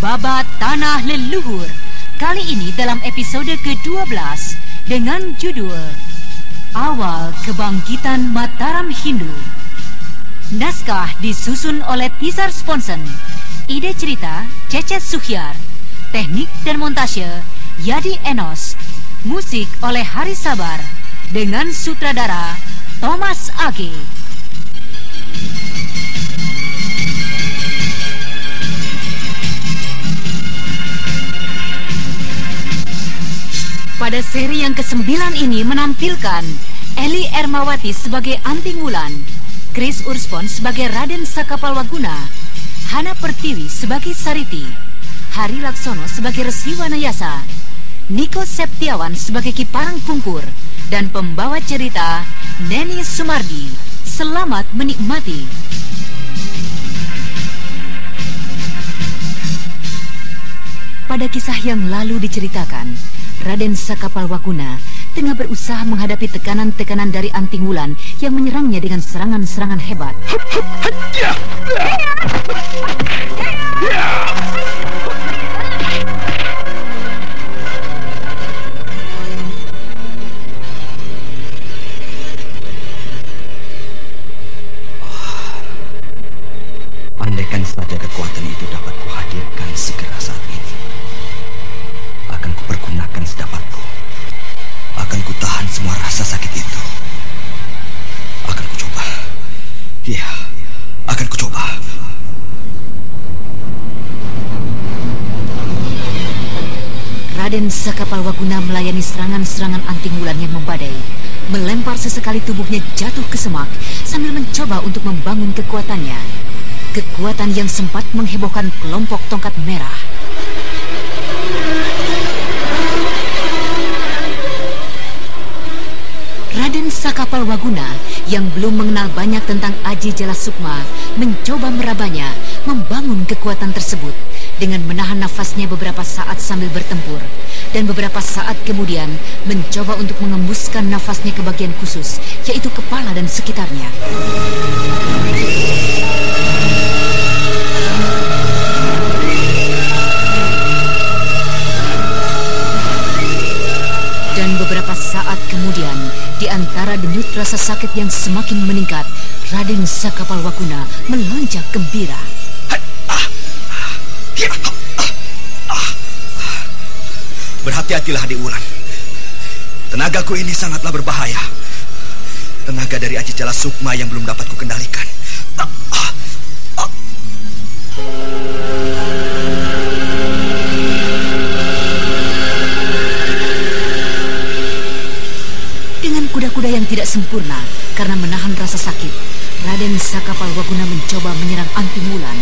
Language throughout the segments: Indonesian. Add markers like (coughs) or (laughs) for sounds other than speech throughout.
Babat Tanah Leluhur. Kali ini dalam episode ke-12 dengan judul Awal Kebangkitan Mataram Hindu. Naskah disusun oleh Tizar Sponsen. Ide cerita Cecet Suhyar. Teknik dan montase Yadi Enos. Musik oleh Hari Sabar dengan sutradara Thomas Age. Pada seri yang ke-9 ini menampilkan Eli Ermawati sebagai Anting Wulan, Chris Urspon sebagai Raden Sakapalwaguna, Hana Pertiwi sebagai Sariti, Hari Laksono sebagai Resi Wanayasa, Niko Septiawan sebagai Kiparang Pungkur, dan pembawa cerita Neni Sumardi. Selamat menikmati. Pada kisah yang lalu diceritakan, Raden Sakapalwakuna tengah berusaha menghadapi tekanan-tekanan dari Anting Wulan yang menyerangnya dengan serangan-serangan hebat. Andaikan saja kekuatan itu dapat kuhadirkan segera saat ini. Akan sedapatku. Akan kutahan semua rasa sakit itu. Akan kucoba. Iya, akan kucoba. Raden Sakapalwaguna melayani serangan-serangan Anting Wulan yang membadai. Melempar sesekali tubuhnya jatuh ke semak sambil mencoba untuk membangun kekuatannya. Kekuatan yang sempat menghebohkan kelompok tongkat merah. Raden Sakapalwaguna yang belum mengenal banyak tentang Aji Jala Sukma mencoba merabanya membangun kekuatan tersebut dengan menahan nafasnya beberapa saat sambil bertempur dan beberapa saat kemudian mencoba untuk mengembuskan nafasnya ke bagian khusus yaitu kepala dan sekitarnya. Dan beberapa saat kemudian, di antara denyut rasa sakit yang semakin meningkat, Raden Sakapalwakuna melonjak gembira. Berhati-hatilah adik Wulan. Tenagaku ini sangatlah berbahaya. Tenaga dari Aji Jala Sukma yang belum dapat kukendalikan. Dengan kuda-kuda yang tidak sempurna karena menahan rasa sakit, Raden Sakapalwaguna mencoba menyerang Anting Wulan.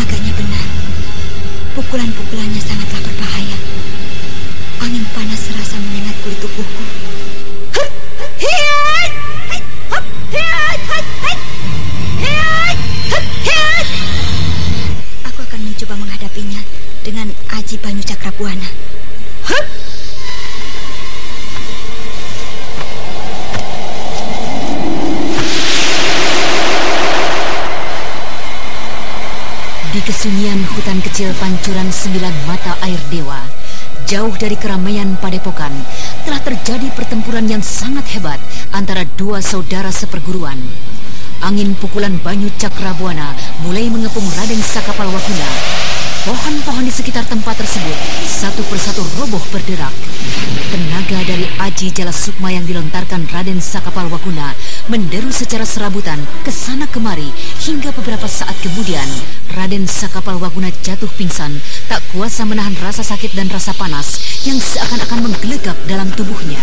Agaknya benar. Pukulan-pukulannya sangatlah berbahaya. Angin panas serasa menyengat kulit tubuhku. Aku akan mencoba menghadapinya dengan Aji Banyu Cakrabuana. Di kesunyian hutan kecil pancuran sembilan mata air dewa, jauh dari keramaian padepokan, telah terjadi pertempuran yang sangat hebat antara dua saudara seperguruan. Angin pukulan Banyu Cakrabuana mulai mengepung Raden Sakapalwakuna. Pohon-pohon di sekitar tempat tersebut satu persatu roboh berderak. Tenaga dari Aji Jala Sukma yang dilontarkan Raden Sakapalwakuna menderu secara serabutan ke sana kemari hingga beberapa saat kemudian Raden Sakapalwaguna jatuh pingsan tak kuasa menahan rasa sakit dan rasa panas yang seakan-akan menggelegak dalam tubuhnya.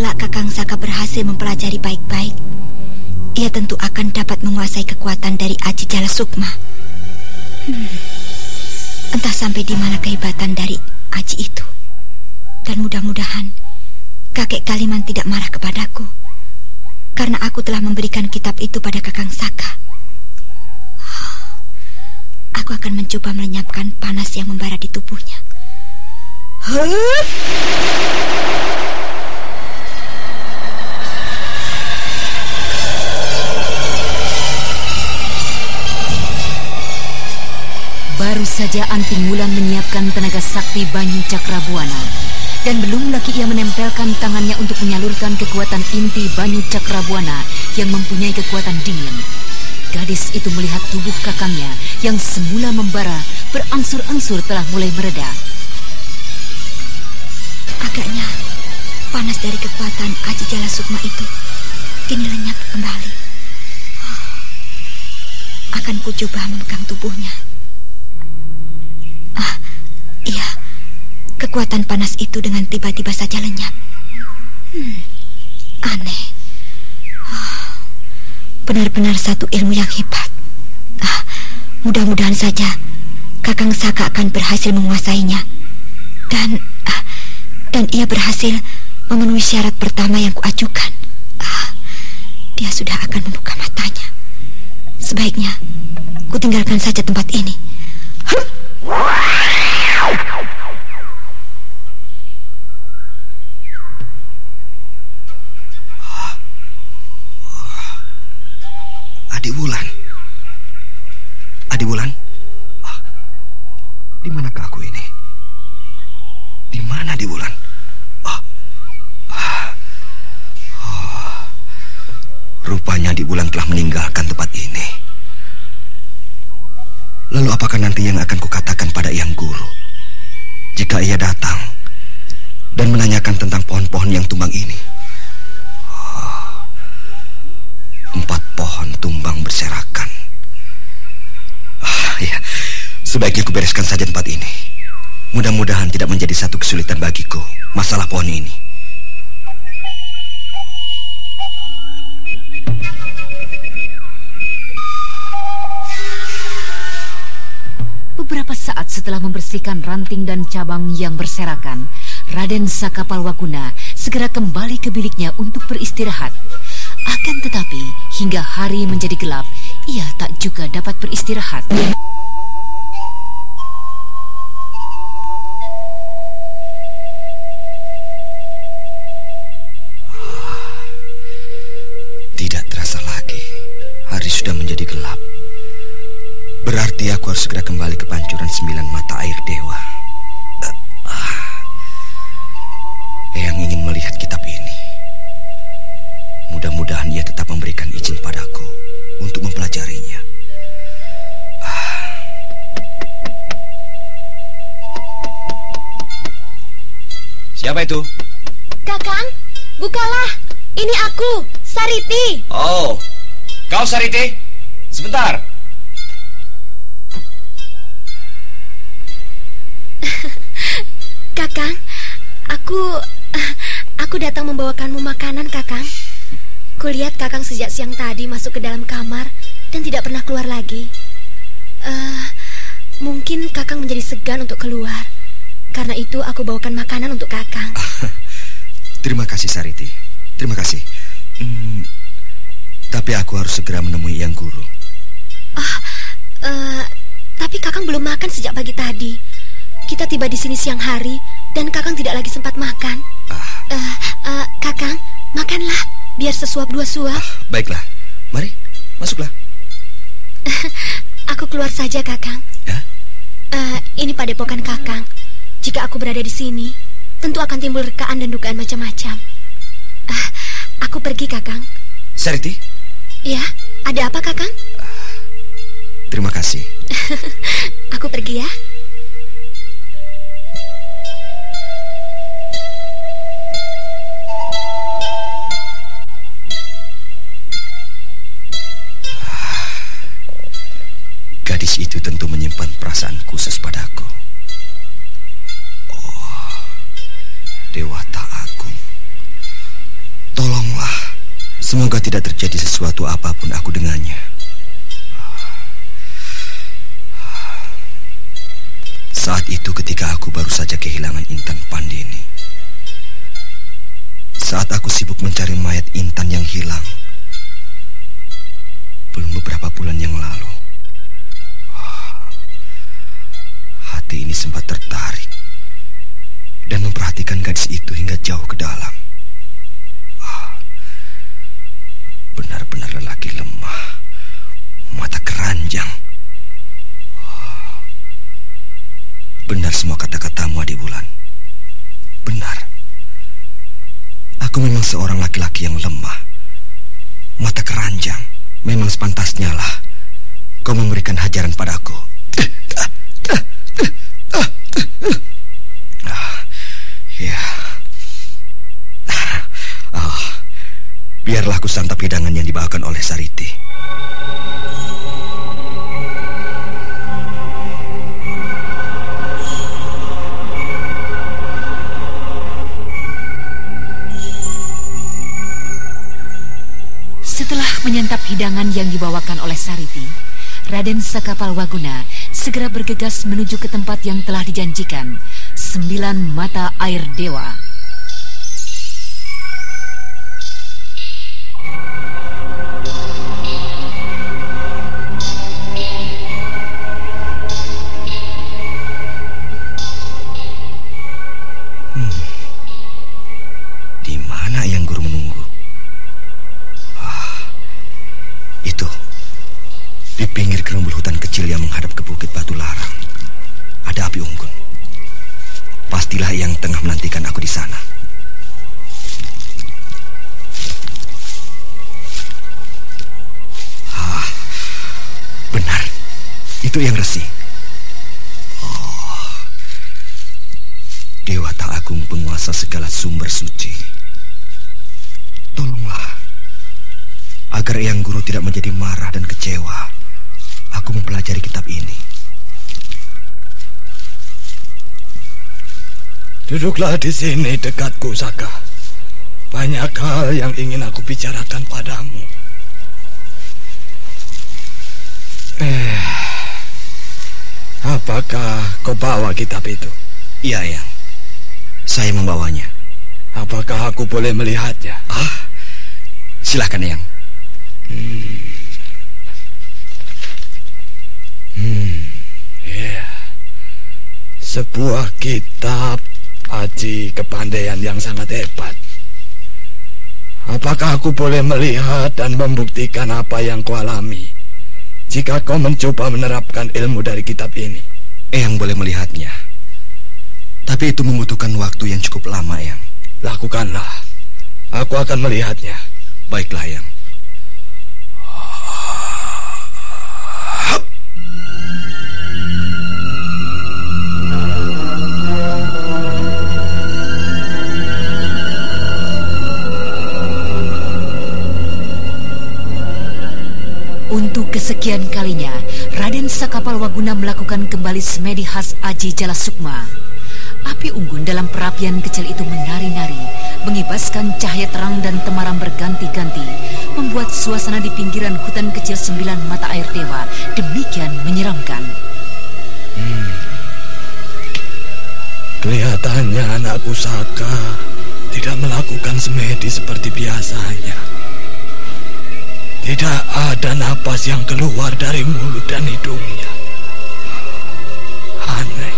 Kelak Kakang Saka berhasil mempelajari baik-baik, ia tentu akan dapat menguasai kekuatan dari Aji Jala Sukma. Hmm. Entah sampai di mana kehebatan dari Aji itu. Dan mudah-mudahan kakek Kaliman tidak marah kepadaku. Karena aku telah memberikan kitab itu pada Kakang Saka. Aku akan mencoba melenyapkan panas yang membara di tubuhnya. Hup! Baru saja Anting Wulan menyiapkan tenaga sakti Banyu Cakrabuana dan belum lagi ia menempelkan tangannya untuk menyalurkan kekuatan inti Banyu Cakrabuana yang mempunyai kekuatan dingin. Gadis itu melihat tubuh kakangnya yang semula membara berangsur-angsur telah mulai mereda. Agaknya panas dari kekuatan Aji Jala Sukma itu kini lenyap kembali. Akan ku coba memegang tubuhnya. Iya, kekuatan panas itu dengan tiba-tiba saja lenyap. Hmm, aneh. Benar-benar satu ilmu yang hebat. Ah, mudah-mudahan saja Kakang Saka akan berhasil menguasainya. Dan ah, dan ia berhasil memenuhi syarat pertama yang kuajukan. Ah, dia sudah akan membuka matanya. Sebaiknya ku tinggalkan saja tempat ini. Adik Wulan. Adik Wulan. Pohon-pohon yang tumbang ini. Oh, empat pohon tumbang berserakan. Ah, ya, sebaiknya kubereskan saja tempat ini. Mudah-mudahan tidak menjadi satu kesulitan bagiku masalah pohon ini. Beberapa saat setelah membersihkan ranting dan cabang yang berserakan, Raden Sakapalwaguna segera kembali ke biliknya untuk beristirahat. Akan tetapi, hingga hari menjadi gelap, ia tak juga dapat beristirahat. Tidak terasa lagi, hari sudah menjadi gelap. Berarti aku harus segera kembali ke pancuran sembilan mata air dewa. Yang ingin melihat kitab ini. Mudah-mudahan ia tetap memberikan izin padaku untuk mempelajarinya. Uh. Siapa itu? Kakang, bukalah. Ini aku, Sariti. Oh, kau Sariti? Sebentar. (laughs) Kakang, aku aku datang membawakanmu makanan, Kakang. Kulihat Kakang sejak siang tadi masuk ke dalam kamar dan tidak pernah keluar lagi. Uh, mungkin Kakang menjadi segan untuk keluar. Karena itu aku bawakan makanan untuk Kakang. (laughs) Terima kasih Sariti. Terima kasih. Hmm, tapi aku harus segera menemui Yang Guru. Ah, uh, tapi Kakang belum makan sejak pagi tadi. Kita tiba di sini siang hari dan Kakang tidak lagi sempat makan. Ah. Uh, uh, Kakang, makanlah biar sesuap dua suap. Ah, baiklah. Mari, masuklah. (laughs) aku keluar saja, Kakang. Ya? Uh, ini padepokan Kakang. Jika aku berada di sini, tentu akan timbul rekaan dan dugaan macam-macam. Uh, aku pergi, Kakang. Sariti? Ya, ada apa, Kakang? Uh, terima kasih. (laughs) aku pergi ya. Gadis itu tentu menyimpan perasaan khusus padaku. Oh, Dewata Agung. Tolonglah Semoga tidak terjadi sesuatu apa pun aku dengannya. Saat itu ketika aku baru saja kehilangan Intan Pandini. Saat aku sibuk mencari mayat Intan yang hilang. Belum beberapa bulan yang lalu. Hati ini sempat tertarik dan memperhatikan gadis itu hingga jauh ke dalam. Benar-benar lelaki lemah, mata keranjang. Benar semua kata-katamu, Adi Bulan. Benar. Aku memang seorang laki-laki yang lemah. Mata keranjang. Memang sepantasnya lah kau memberikan hajaran padaku. Ya. Biarlah aku santap hidangan yang dibawakan oleh Sariti. Setelah menyantap hidangan yang dibawakan oleh Sariti, Raden Sakapal Waguna segera bergegas menuju ke tempat yang telah dijanjikan, Sembilan Mata Air Dewa. Bukit Batu Larang. Ada api unggun. Pastilah yang tengah menantikan aku di sana. Ah, benar. Itu yang resi. Oh, Dewa Tak Agung penguasa segala sumber suci. Tolonglah agar Eyang Guru tidak menjadi marah dan kecewa aku mempelajari kitab ini. Duduklah di sini dekatku, Saka. Banyak hal yang ingin aku bicarakan padamu. Eh, apakah kau bawa kitab itu? Iya, Yang. Saya membawanya. Apakah aku boleh melihatnya? Ah, silakan, Yang. Hmm. Hmm, ya. Yeah. Sebuah kitab aji kepandaian yang sangat hebat. Apakah aku boleh melihat dan membuktikan apa yang kau alami jika kau mencoba menerapkan ilmu dari kitab ini? Yang boleh melihatnya. Tapi itu membutuhkan waktu yang cukup lama, Yang. Lakukanlah. Aku akan melihatnya. Baiklah, Yang. Kesekian kalinya, Raden Sakapal Waguna melakukan kembali semedi khas Aji Jala Sukma. Api unggun dalam perapian kecil itu menari-nari, mengibaskan cahaya terang dan temaram berganti-ganti, membuat suasana di pinggiran hutan kecil sembilan mata air dewa demikian menyeramkan. Hmm. Kelihatannya anakku Saka tidak melakukan semedi seperti biasanya. Tidak ada napas yang keluar dari mulut dan hidungnya. Aneh.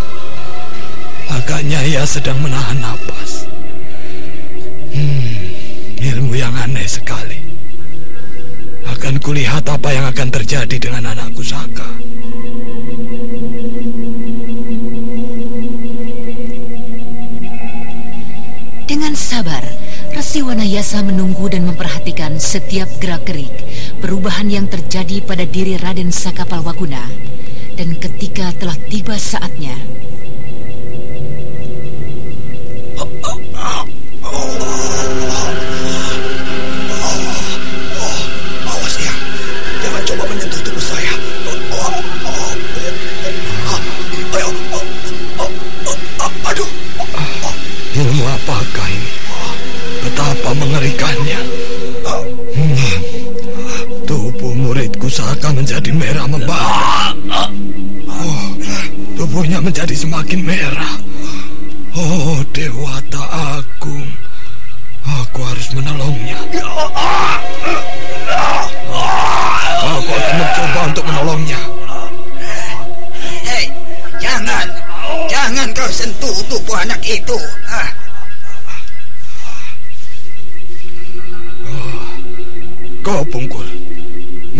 Agaknya ia sedang menahan napas. Hmm, ilmu yang aneh sekali. Akan kulihat apa yang akan terjadi dengan anakku Saka. Resi Wanayasa menunggu dan memperhatikan setiap gerak-gerik perubahan yang terjadi pada diri Raden Sakapal Wakuna. Dan ketika telah tiba saatnya, menjadi merah membara. Oh, tubuhnya menjadi semakin merah. Oh, Dewata Agung. Aku harus menolongnya. Aku harus mencoba untuk menolongnya. Hei, jangan. Jangan kau sentuh tubuh anak itu. Ah. Kau pungkur.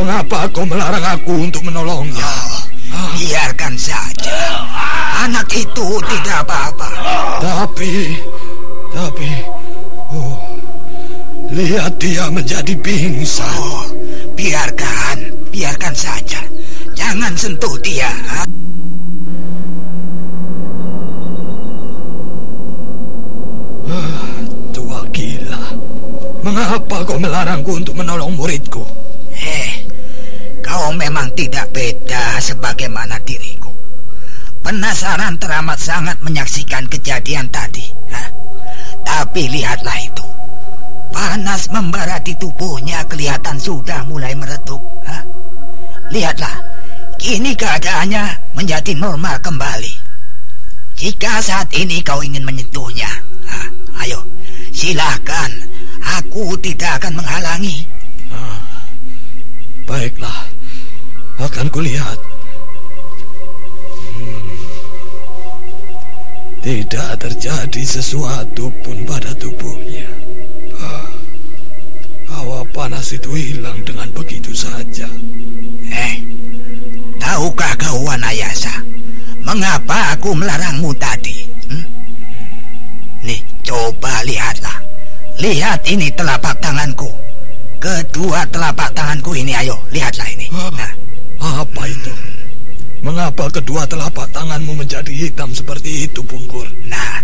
Mengapa kau melarang aku untuk menolongnya? Oh, biarkan saja. Anak itu tidak apa-apa. Tapi, tapi, oh, lihat dia menjadi pingsan. Oh, biarkan, biarkan saja. Jangan sentuh dia. ha? Tua gila. Mengapa kau melarangku untuk menolong muridku? Kau memang tidak beda sebagaimana diriku. Penasaran teramat sangat menyaksikan kejadian tadi. ha? Tapi lihatlah itu. Panas membara di tubuhnya kelihatan sudah mulai meredup. ha? Lihatlah, kini keadaannya menjadi normal kembali. Jika saat ini kau ingin menyentuhnya, ha, ayo, silahkan. Aku tidak akan menghalangi. Baiklah, akan kulihat. Hmm. Tidak terjadi sesuatu pun pada tubuhnya. Ah, hawa panas itu hilang dengan begitu saja. Eh, tahukah kau Wanayasa, mengapa aku melarangmu tadi? Hmm? Nih, coba lihatlah. Lihat ini telapak tanganku. Kedua telapak tanganku ini, ayo, lihatlah ini. Nah, Apa itu? Mengapa kedua telapak tanganmu menjadi hitam seperti itu, Pungkur? nah,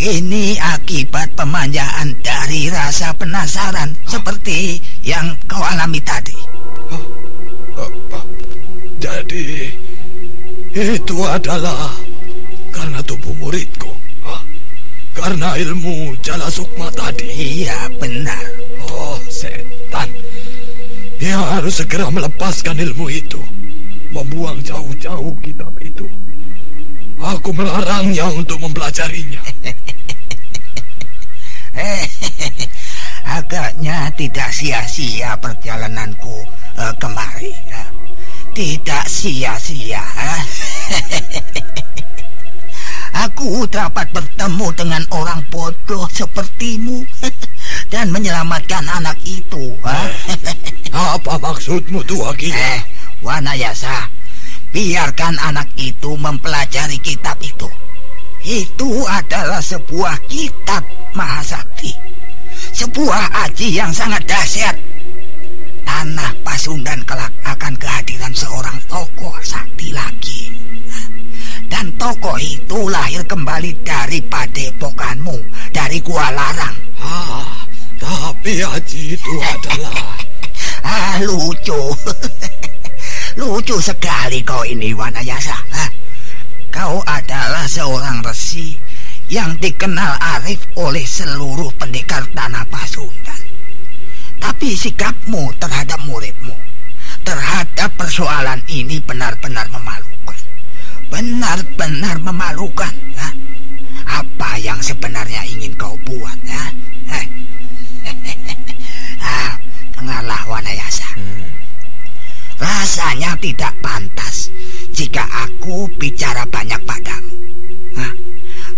ini akibat pemanjaan dari rasa penasaran seperti yang kau alami tadi. Apa? Jadi itu adalah karena tubuh muridku. Hah? Karena ilmu jala sukma tadi. Iya, benar. Oh, setan. Dia harus segera melepaskan ilmu itu. Membuang jauh-jauh kitab itu. Aku melarangnya untuk mempelajarinya. (laughs) Eh, agaknya tidak sia-sia perjalananku eh, kemari. ya. Tidak sia-sia. (laughs) Aku dapat bertemu dengan orang bodoh sepertimu (laughs) dan menyelamatkan anak itu. eh. Apa maksudmu, Tua Gila? Eh, Wanayasa, biarkan anak itu mempelajari kitab itu. Itu adalah sebuah kitab mahasakti. Sebuah aji yang sangat dahsyat. Tanah Pasundan kelak akan kehadiran seorang tokoh sakti lagi. Dan tokoh itu lahir kembali dari padepokanmu, dari Gua Larang. Ah, tapi Haji itu adalah... (laughs) Ah, lucu. (laughs) lucu sekali kau ini, Wanayasa. Hah? Kau adalah seorang resi yang dikenal arif oleh seluruh pendekar tanah Pasundan. Tapi sikapmu terhadap muridmu, terhadap persoalan ini benar-benar memalukan. Benar-benar memalukan. Hah? Apa yang sebenarnya ingin kau buat? Hah? Heh. (laughs) ah, dengarlah Wanayasa. Rasanya tidak pantas jika aku bicara banyak padamu. Hah?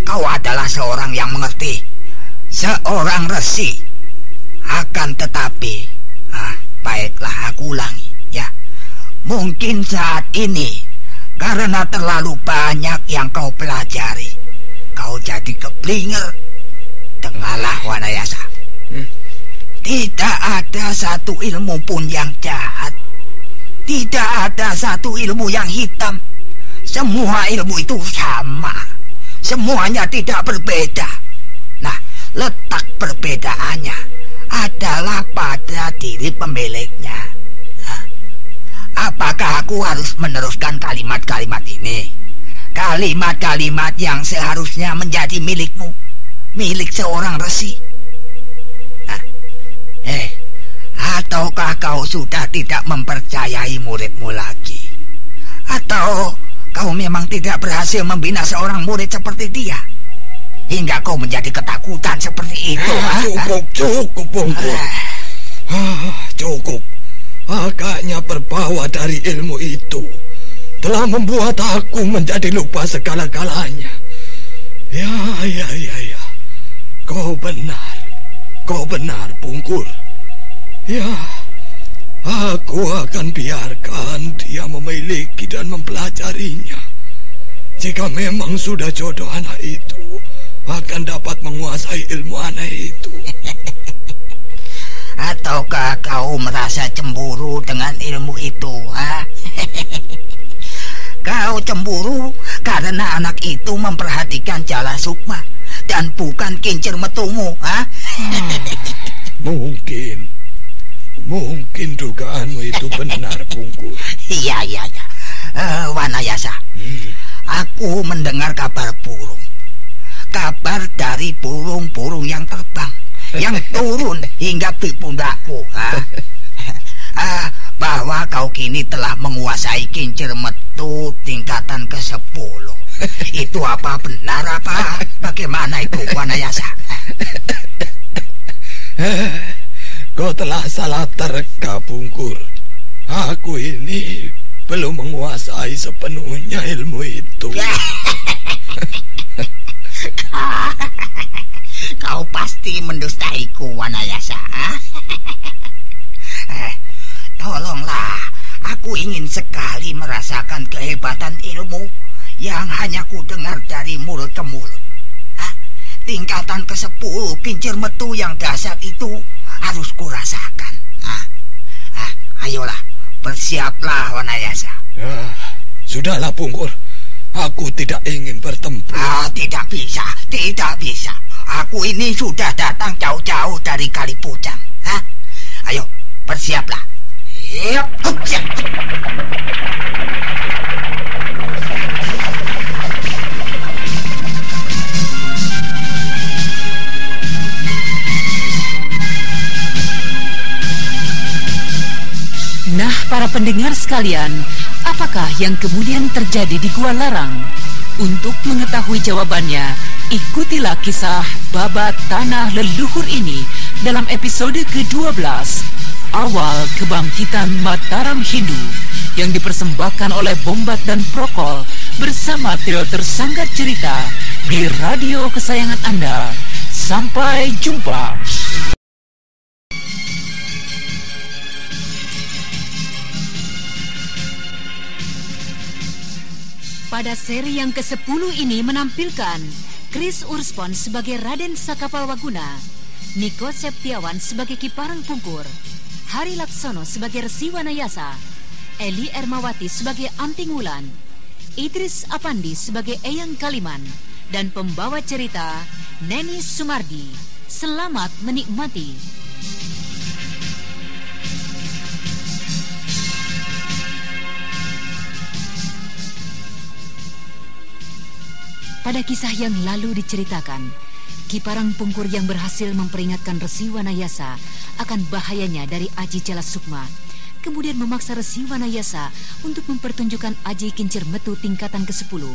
Kau adalah seorang yang mengerti, seorang resi. Akan tetapi, ah, baiklah aku ulangi, ya. Mungkin saat ini karena terlalu banyak yang kau pelajari, kau jadi keblinger. Dengarlah Wanayasa. Tidak ada satu ilmu pun yang jahat. Tidak ada satu ilmu yang hitam. Semua ilmu itu sama. Semuanya tidak berbeda. Nah, letak perbedaannya adalah pada diri pemiliknya. Apakah aku harus meneruskan kalimat-kalimat ini? Kalimat-kalimat yang seharusnya menjadi milikmu, milik seorang resi. Nah, eh, ataukah kau sudah tidak mempercayai muridmu lagi? Atau kau memang tidak berhasil membina seorang murid seperti dia? Hingga kau menjadi ketakutan seperti itu. Ah, cukup, cukup, Bungkur. Ah, cukup. Agaknya berbawa dari ilmu itu telah membuat aku menjadi lupa segala-galanya. Ya, ya, ya, ya. Kau benar. Kau benar, Bungkur. Ya, Aku akan biarkan dia memiliki dan mempelajarinya. Jika memang sudah jodoh anak itu, akan dapat menguasai ilmu anak itu. (laughs) Ataukah kau merasa cemburu dengan ilmu itu, ha? (laughs) kau cemburu karena anak itu memperhatikan jala sukma dan bukan kincir metumu, ha? Mungkin Mungkin dugaanmu itu benar, Bungkur. Iya, iya, iya. Uh, Wanayasa, hmm. aku mendengar kabar burung. Kabar dari burung-burung yang terbang, yang turun hingga di pundakku. Uh, (laughs) bahwa kau kini telah menguasai kincir metu tingkatan ke-10. Itu apa benar apa? Bagaimana itu, Wanayasa? (laughs) Kau telah salah terka, Bungkur. Aku ini belum menguasai sepenuhnya ilmu itu. (laughs) Kau pasti mendustaiku, Wanayasa. (laughs) eh, tolonglah, aku ingin sekali merasakan kehebatan ilmu yang hanya ku dengar dari mulut ke mulut. Tingkatan ke-10 kincir metu yang dasar itu harus kurasakan. Nah, ah, ayolah, bersiaplah Wanayasa. Ya, sudahlah Punggur. Aku tidak ingin bertempur. Ah, tidak bisa, tidak bisa. Aku ini sudah datang jauh-jauh dari Kalipucang. Hah? Ayo, bersiaplah. Yep. Siap. Nah, para pendengar sekalian, apakah yang kemudian terjadi di Gua Larang? Untuk mengetahui jawabannya, ikutilah kisah babat tanah leluhur ini dalam episode ke-12, Awal Kebangkitan Mataram Hindu, yang dipersembahkan oleh Bombat dan Prokol bersama trio tersanggar cerita di radio kesayangan Anda. Sampai jumpa. Pada seri yang ke-10 ini menampilkan Chris Urspon sebagai Raden Sakapal Waguna, Niko Septiawan sebagai Kiparang Pungkur, Hari Laksono sebagai Resi Wanayasa, Eli Ermawati sebagai Anting Wulan, Idris Apandi sebagai Eyang Kaliman, dan pembawa cerita Neni Sumardi. Selamat menikmati. Pada kisah yang lalu diceritakan, Kiparang Pungkur yang berhasil memperingatkan Resi Wanayasa akan bahayanya dari Aji Jala Sukma, kemudian memaksa Resi Wanayasa untuk mempertunjukkan Aji Kincir Metu tingkatan ke-10.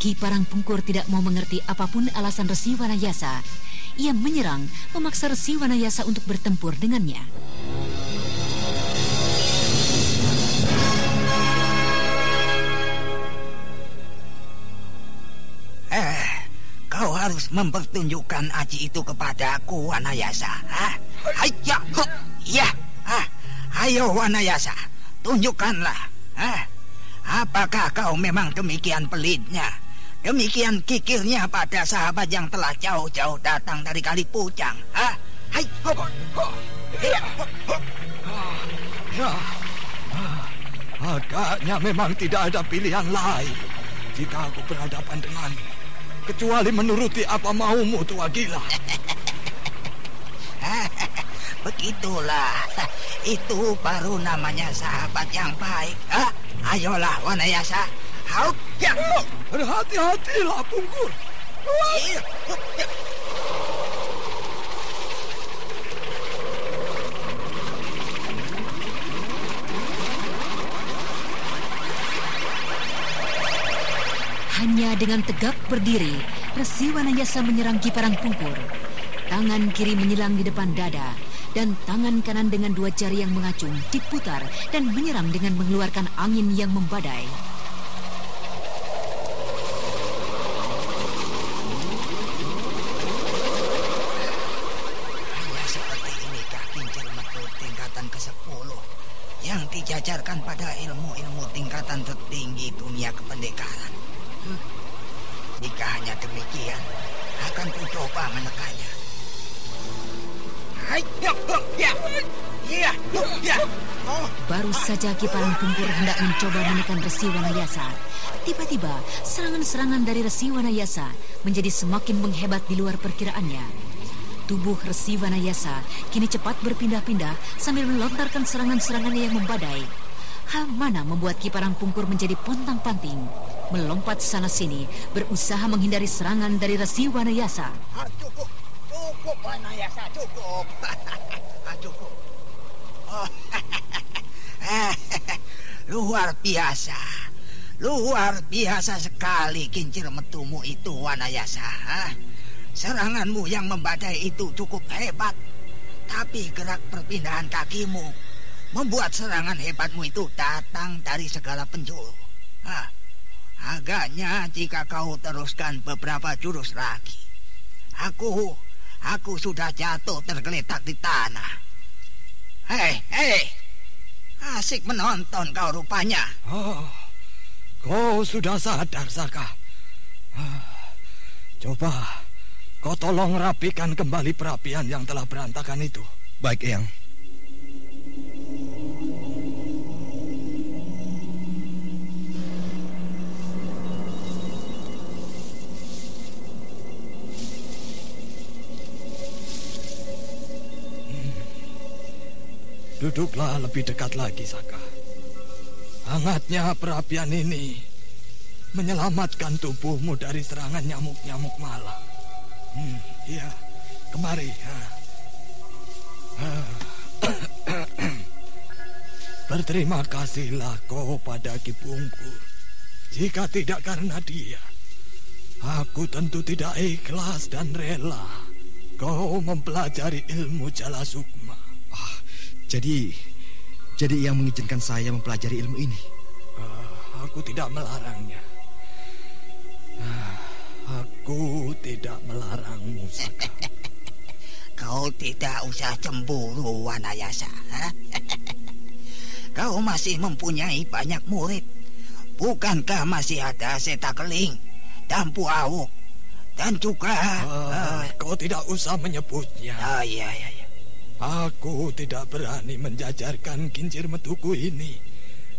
Kiparang Pungkur tidak mau mengerti apa pun alasan Resi Wanayasa. Ia menyerang, memaksa Resi Wanayasa untuk bertempur dengannya. Harus mempertunjukkan aji itu kepadaku, Wanayasa. Hah? Ayo, ya, ah, ayo Wanayasa, tunjukkanlah. Hah? Apakah kau memang demikian pelitnya? Demikian kikirnya pada sahabat yang telah jauh-jauh datang dari kali pucang. Hah? Hai, ya, ya. Agaknya memang tidak ada pilihan lain jika aku berhadapan denganmu kecuali menuruti apa maumu tua gila. (laughs) Begitulah. Itu baru namanya sahabat yang baik. Hah? Ayolah Wanayasa. Hau. Ya. Berhati-hatilah Pungkur. Iya. Hanya dengan tegak berdiri, Resi Wanayasa menyerang Kiparang Pungkur. Tangan kiri menyilang di depan dada, dan tangan kanan dengan dua jari yang mengacung diputar dan menyerang dengan mengeluarkan angin yang membadai. Wanayasa. Tiba-tiba, serangan-serangan dari Resi Wanayasa menjadi semakin menghebat di luar perkiraannya. Tubuh Resi Wanayasa kini cepat berpindah-pindah sambil melontarkan serangan-serangannya yang membadai. Hal mana membuat Kiparang Pungkur menjadi pontang-panting. Melompat sana-sini, berusaha menghindari serangan dari Resi Wanayasa. ah, cukup, cukup, Wanayasa, cukup. (laughs) ah, cukup. Oh, (laughs) luar biasa. Luar biasa sekali kincir metumu itu, Wanayasa. Seranganmu yang membadai itu cukup hebat. Tapi gerak perpindahan kakimu membuat serangan hebatmu itu datang dari segala penjuru. Ah, agaknya jika kau teruskan beberapa jurus lagi, aku, aku sudah jatuh tergeletak di tanah. Hei, hei, asik menonton kau rupanya. Oh, kau sudah sadar, Saka. Ah, Coba kau tolong rapikan kembali perapian yang telah berantakan itu. Baik, Eyang. Duduklah lebih dekat lagi, Saka. Hangatnya perapian ini menyelamatkan tubuhmu dari serangan nyamuk-nyamuk malam. Hmm, iya, kemari. Ha. (coughs) Berterima kasihlah kau pada Ki Pungkur. Jika tidak karena dia, aku tentu tidak ikhlas dan rela kau mempelajari ilmu jala sukma. Ah, jadi jadi yang mengizinkan saya mempelajari ilmu ini. Ah, aku tidak melarangnya. Ah, aku tidak melarangmu, Saka. (laughs) Kau tidak usah cemburu, Wanayasa. (laughs) Kau masih mempunyai banyak murid. Bukankah masih ada Seta Keling, Dampu Awuk, dan juga... Ah, kau tidak usah menyebutnya. Iya, iya, iya. Aku tidak berani menjajarkan kincir metuku ini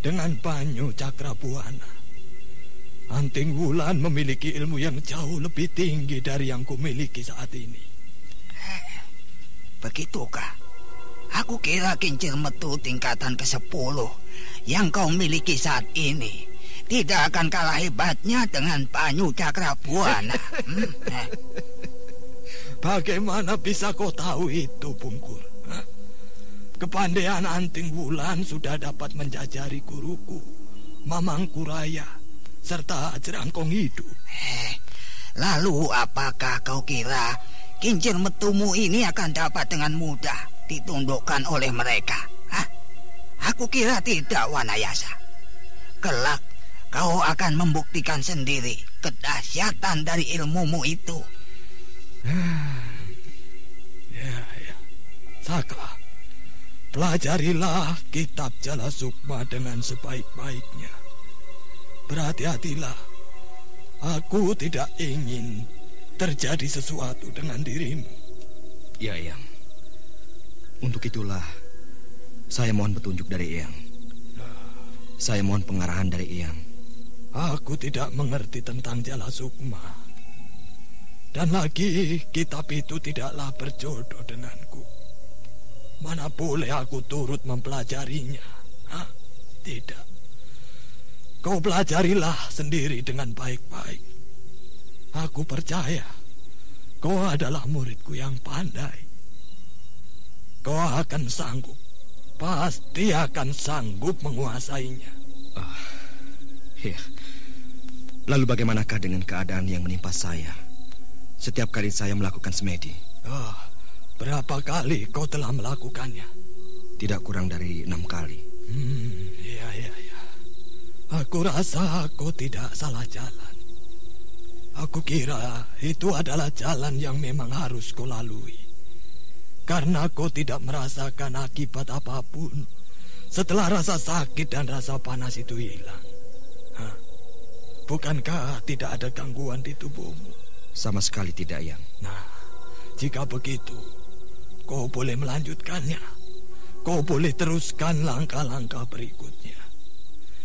dengan Banyu Cakrabuana. Anting Wulan memiliki ilmu yang jauh lebih tinggi dari yang kumiliki saat ini. Begitukah? Aku kira kincir metu tingkatan ke-10 yang kau miliki saat ini tidak akan kalah hebatnya dengan Banyu Cakrabuana. (laughs) Hmm, eh. Bagaimana bisa kau tahu itu, Bungkur? Kepandaian Anting Wulan sudah dapat menjajari guruku, Mamang Kuraya, serta Jerangkong Hidup. Eh, lalu apakah kau kira kincir metumu ini akan dapat dengan mudah ditundukkan oleh mereka? Hah? Aku kira tidak, Wanayasa. Kelak kau akan membuktikan sendiri kedahsyatan dari ilmumu itu. (sighs) Ya, ya. Saka, pelajarilah kitab Jala Sukma dengan sebaik-baiknya. Berhati-hatilah. Aku tidak ingin terjadi sesuatu dengan dirimu. Ya, Eyang. Untuk itulah saya mohon petunjuk dari Eyang. Saya mohon pengarahan dari Eyang. Aku tidak mengerti tentang Jala Sukma. Dan lagi kitab itu tidaklah berjodoh denganku. Mana boleh aku turut mempelajarinya? Hah? Tidak. Kau pelajarilah sendiri dengan baik-baik. Aku percaya kau adalah muridku yang pandai. Kau akan sanggup, pasti akan sanggup menguasainya. Ya. Lalu bagaimanakah dengan keadaan yang menimpa saya? Setiap kali saya melakukan semedi. Oh, berapa kali kau telah melakukannya? Tidak kurang dari enam kali. Hmm, iya, iya, iya. Aku rasa aku tidak salah jalan. Aku kira itu adalah jalan yang memang harus kau lalui. Karena kau tidak merasakan akibat apa pun setelah rasa sakit dan rasa panas itu hilang. Hah? Bukankah tidak ada gangguan di tubuhmu? Sama sekali tidak, Yang. Nah, jika begitu, kau boleh melanjutkannya. Kau boleh teruskan langkah-langkah berikutnya.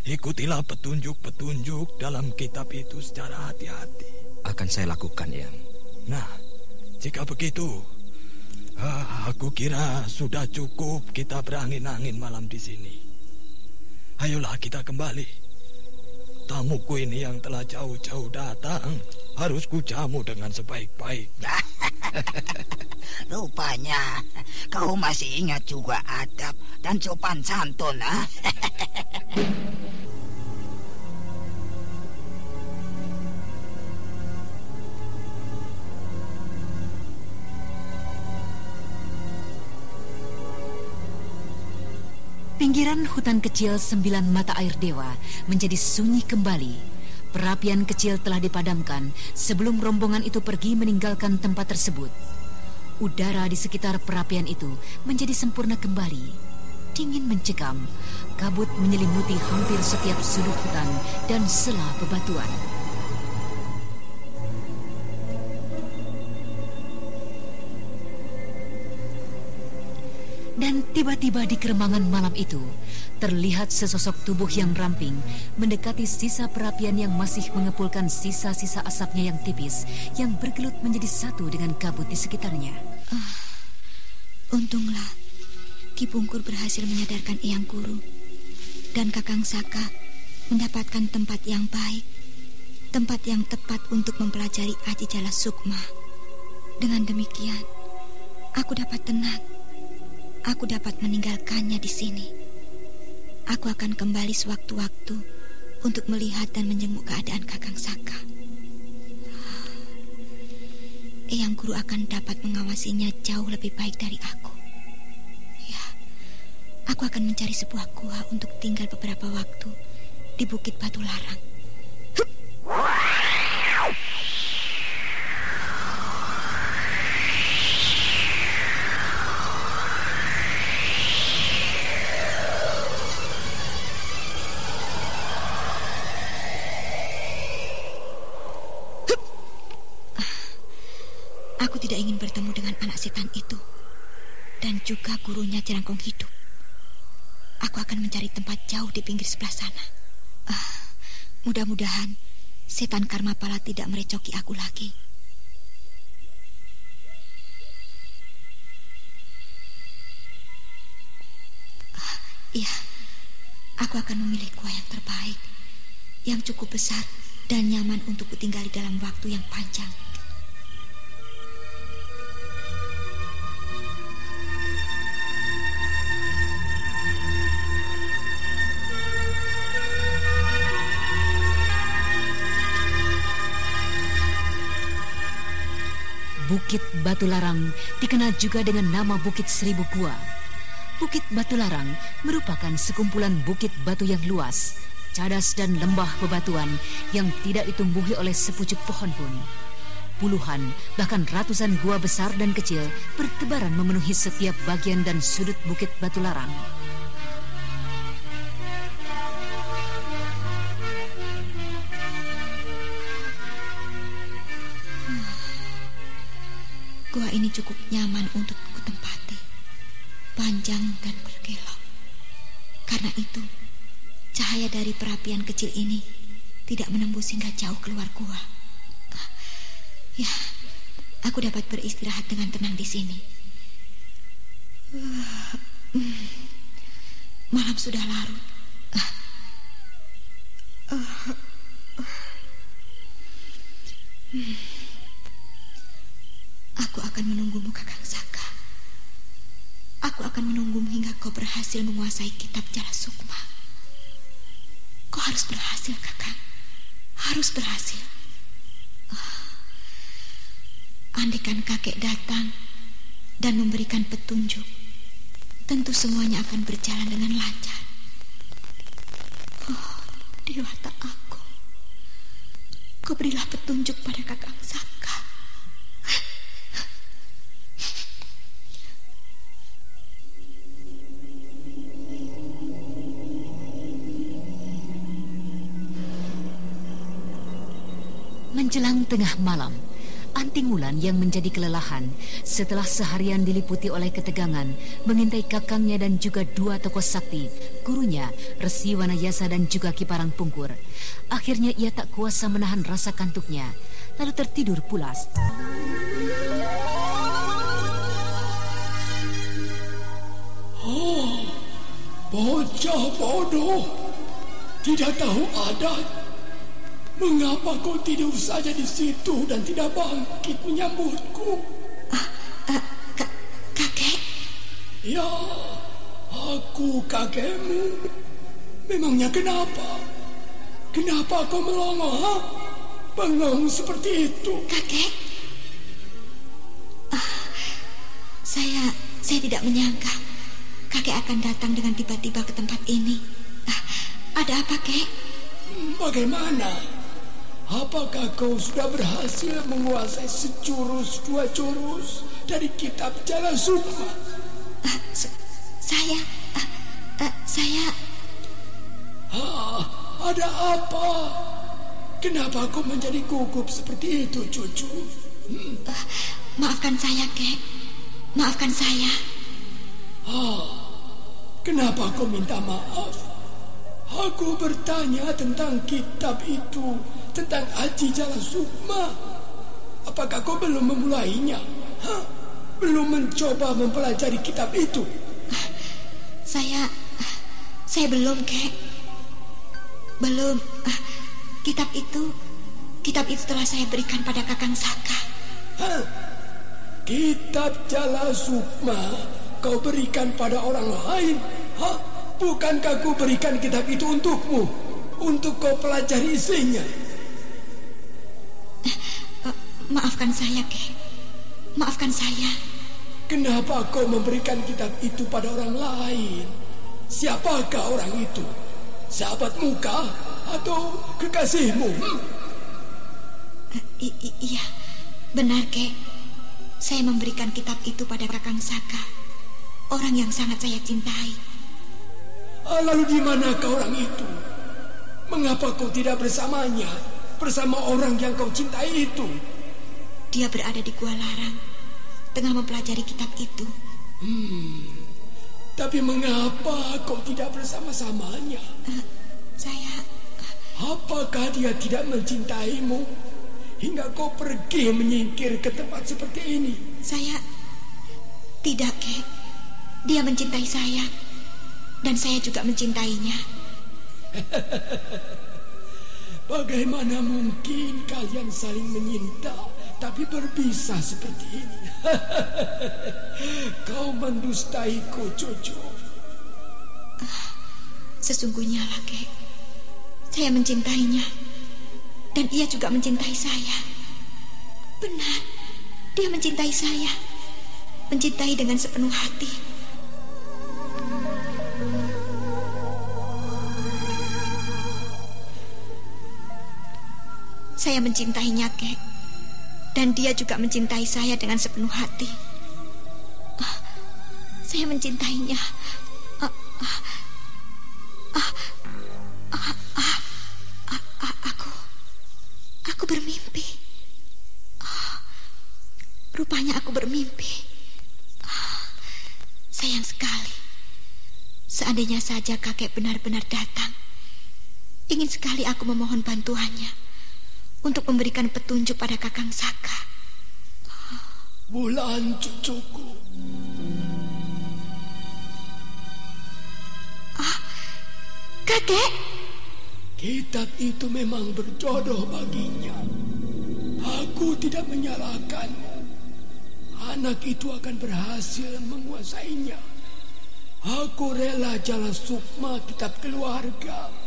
Ikutilah petunjuk-petunjuk dalam kitab itu secara hati-hati. Akan saya lakukan, Yang. Nah, jika begitu, ah, aku kira sudah cukup kita berangin-angin malam di sini. Ayolah kita kembali. Tamuku ini yang telah jauh-jauh datang harus kujamu dengan sebaik-baik. (laughs) Rupanya kau masih ingat juga adab dan sopan santun, ah? (laughs) Pinggiran hutan kecil sembilan mata air dewa menjadi sunyi kembali. Perapian kecil telah dipadamkan sebelum rombongan itu pergi meninggalkan tempat tersebut. Udara di sekitar perapian itu menjadi sempurna kembali. Dingin mencekam, kabut menyelimuti hampir setiap sudut hutan dan sela bebatuan. Tiba-tiba di keremangan malam itu, terlihat sesosok tubuh yang ramping mendekati sisa perapian yang masih mengepulkan sisa-sisa asapnya yang tipis yang bergelut menjadi satu dengan kabut di sekitarnya. Uh, untunglah Ki Pungkur berhasil menyadarkan Eyang Guru dan Kakang Saka mendapatkan tempat yang baik, tempat yang tepat untuk mempelajari Aji Jala Sukma. Dengan demikian, aku dapat tenang aku dapat meninggalkannya di sini. Aku akan kembali sewaktu-waktu untuk melihat dan menjenguk keadaan Kakang Saka. Eyang Guru akan dapat mengawasinya jauh lebih baik dari aku. Ya, aku akan mencari sebuah gua untuk tinggal beberapa waktu di Bukit Batu Larang. Aku setan itu dan juga gurunya jerangkong hidup. Aku akan mencari tempat jauh di pinggir sebelah sana. Uh, mudah-mudahan setan karma pala tidak merecoki aku lagi. Uh, iya, aku akan memilih gua yang terbaik, yang cukup besar dan nyaman untuk kutinggali dalam waktu yang panjang. Bukit Batu Larang dikenal juga dengan nama Bukit Seribu Gua. Bukit Batu Larang merupakan sekumpulan bukit batu yang luas, cadas dan lembah bebatuan yang tidak ditumbuhi oleh sepucuk pohon pun. Puluhan, bahkan ratusan gua besar dan kecil bertebaran memenuhi setiap bagian dan sudut Bukit Batu Larang. Gua ini cukup nyaman untuk kutempati. Panjang dan berkelok. Karena itu, cahaya dari perapian kecil ini tidak menembus hingga jauh keluar gua. Ya, aku dapat beristirahat dengan tenang di sini. Malam sudah larut. Hmm. Aku akan menunggumu Kakang Saka. Aku akan menunggumu hingga kau berhasil menguasai kitab Jala Sukma. Kau harus berhasil, Kakang. Harus berhasil. Oh, Andaikan kakek datang dan memberikan petunjuk, tentu semuanya akan berjalan dengan lancar. Anting Wulan yang menjadi kelelahan setelah seharian diliputi oleh ketegangan mengintai kakangnya dan juga dua tokoh sakti, gurunya Resi Wanayasa dan juga Kiparang Pungkur. Akhirnya ia tak kuasa menahan rasa kantuknya, lalu tertidur pulas. Oh, bocah bodoh, tidak tahu adat Mengapa kau tidur saja di situ dan tidak bangkit menyambutku? Ah, uh, kakek? Ya, aku kakekmu. Memangnya kenapa? Kenapa kau melongo, ha? Bengong seperti itu. Kakek? Ah, saya, saya tidak menyangka kakek akan datang dengan tiba-tiba ke tempat ini. Ah, ada apa, kek? Bagaimana? Apakah kau sudah berhasil menguasai securus dua jurus dari kitab Jalan Sukma? Uh, saya, uh, uh, saya. Ah, ada apa? Kenapa kau menjadi gugup seperti itu, cucu? Hmm? Uh, maafkan saya, kek. Maafkan saya. Ah, kenapa kau minta maaf? Aku bertanya tentang kitab itu tentang Aji Jalan Sukma. Apakah kau belum memulainya? Hah? Belum mencoba mempelajari kitab itu? Saya, saya belum, kek. Belum. Kitab itu, kitab itu telah saya berikan pada Kakang Saka. Hah? Kitab Jala Sukma kau berikan pada orang lain? Hah? Bukankah kau berikan kitab itu untukmu? Untuk kau pelajari isinya? Maafkan saya, Kek. Maafkan saya. Kenapa kau memberikan kitab itu pada orang lain? Siapakah orang itu? Sahabat muka atau kekasihmu? Hmm? Uh, iya, benar, Kek. Saya memberikan kitab itu pada Kakang Saka, orang yang sangat saya cintai. Ah, lalu di manakah orang itu? Mengapa kau tidak bersamanya, bersama orang yang kau cintai itu? Dia berada di Gua Larang, tengah mempelajari kitab itu. Hmm, tapi mengapa kau tidak bersama-samanya? Uh, saya... Apakah dia tidak mencintaimu? Hingga kau pergi menyingkir ke tempat seperti ini? Saya... Tidak, Kek. Dia mencintai saya. Dan saya juga mencintainya. (laughs) Bagaimana mungkin kalian saling menyinta tapi berpisah seperti ini. (laughs) Kau mendustaiku, cucu. Uh, sesungguhnya lah, Kek. Saya mencintainya. Dan ia juga mencintai saya. Benar, dia mencintai saya. Mencintai dengan sepenuh hati. Saya mencintainya, Kek. Dan dia juga mencintai saya dengan sepenuh hati. Uh, saya mencintainya. Uh, uh, aku, aku bermimpi. Rupanya aku bermimpi. Sayang sekali. Seandainya saja kakek benar-benar datang, ingin sekali aku memohon bantuannya untuk memberikan petunjuk pada Kakang Saka. Bulan cucuku. Ah, kakek? Kitab itu memang berjodoh baginya. Aku tidak menyalahkan. Anak itu akan berhasil menguasainya. Aku rela jalan sukma kitab keluarga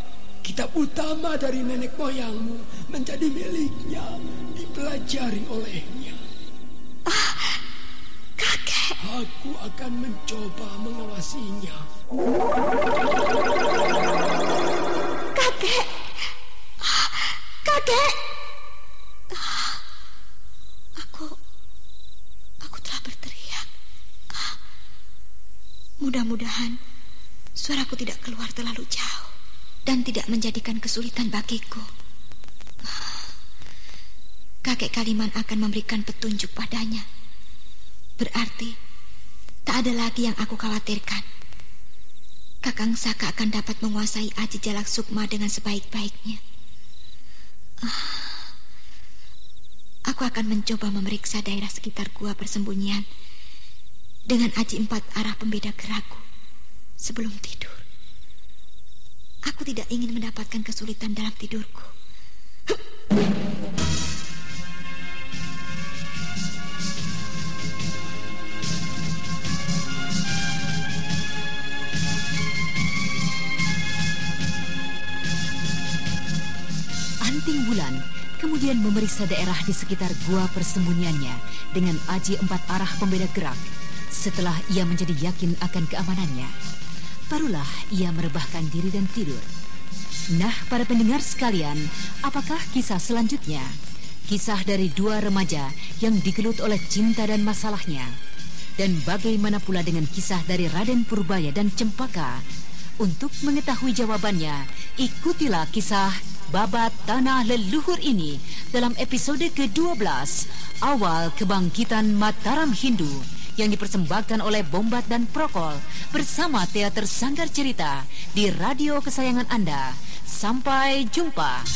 kitab utama dari nenek moyangmu menjadi miliknya, dipelajari olehnya. Ah, kakek. Aku akan mencoba mengawasinya. Kakek. Ah, kakek. Ah, aku aku telah berteriak. Ah, mudah-mudahan suaraku tidak keluar terlalu jauh dan tidak menjadikan kesulitan bagiku. Kakek Kaliman akan memberikan petunjuk padanya. Berarti tak ada lagi yang aku khawatirkan. Kakang Saka akan dapat menguasai Aji Jalak Sukma dengan sebaik-baiknya. Aku akan mencoba memeriksa daerah sekitar gua persembunyian dengan aji empat arah pembeda gerakku sebelum tidur. Aku tidak ingin mendapatkan kesulitan dalam tidurku. Anting Bulan kemudian memeriksa daerah di sekitar gua persembunyiannya dengan aji empat arah pembeda gerak. Setelah ia menjadi yakin akan keamanannya, barulah ia merebahkan diri dan tidur. Nah, para pendengar sekalian, apakah kisah selanjutnya? Kisah dari dua remaja yang digelut oleh cinta dan masalahnya. Dan bagaimana pula dengan kisah dari Raden Purbaya dan Cempaka? Untuk mengetahui jawabannya, ikutilah kisah Babat Tanah Leluhur ini dalam episode ke-12 Awal Kebangkitan Mataram Hindu yang dipersembahkan oleh Bombat dan Prokol bersama Teater Sanggar Cerita di radio kesayangan Anda. Sampai jumpa.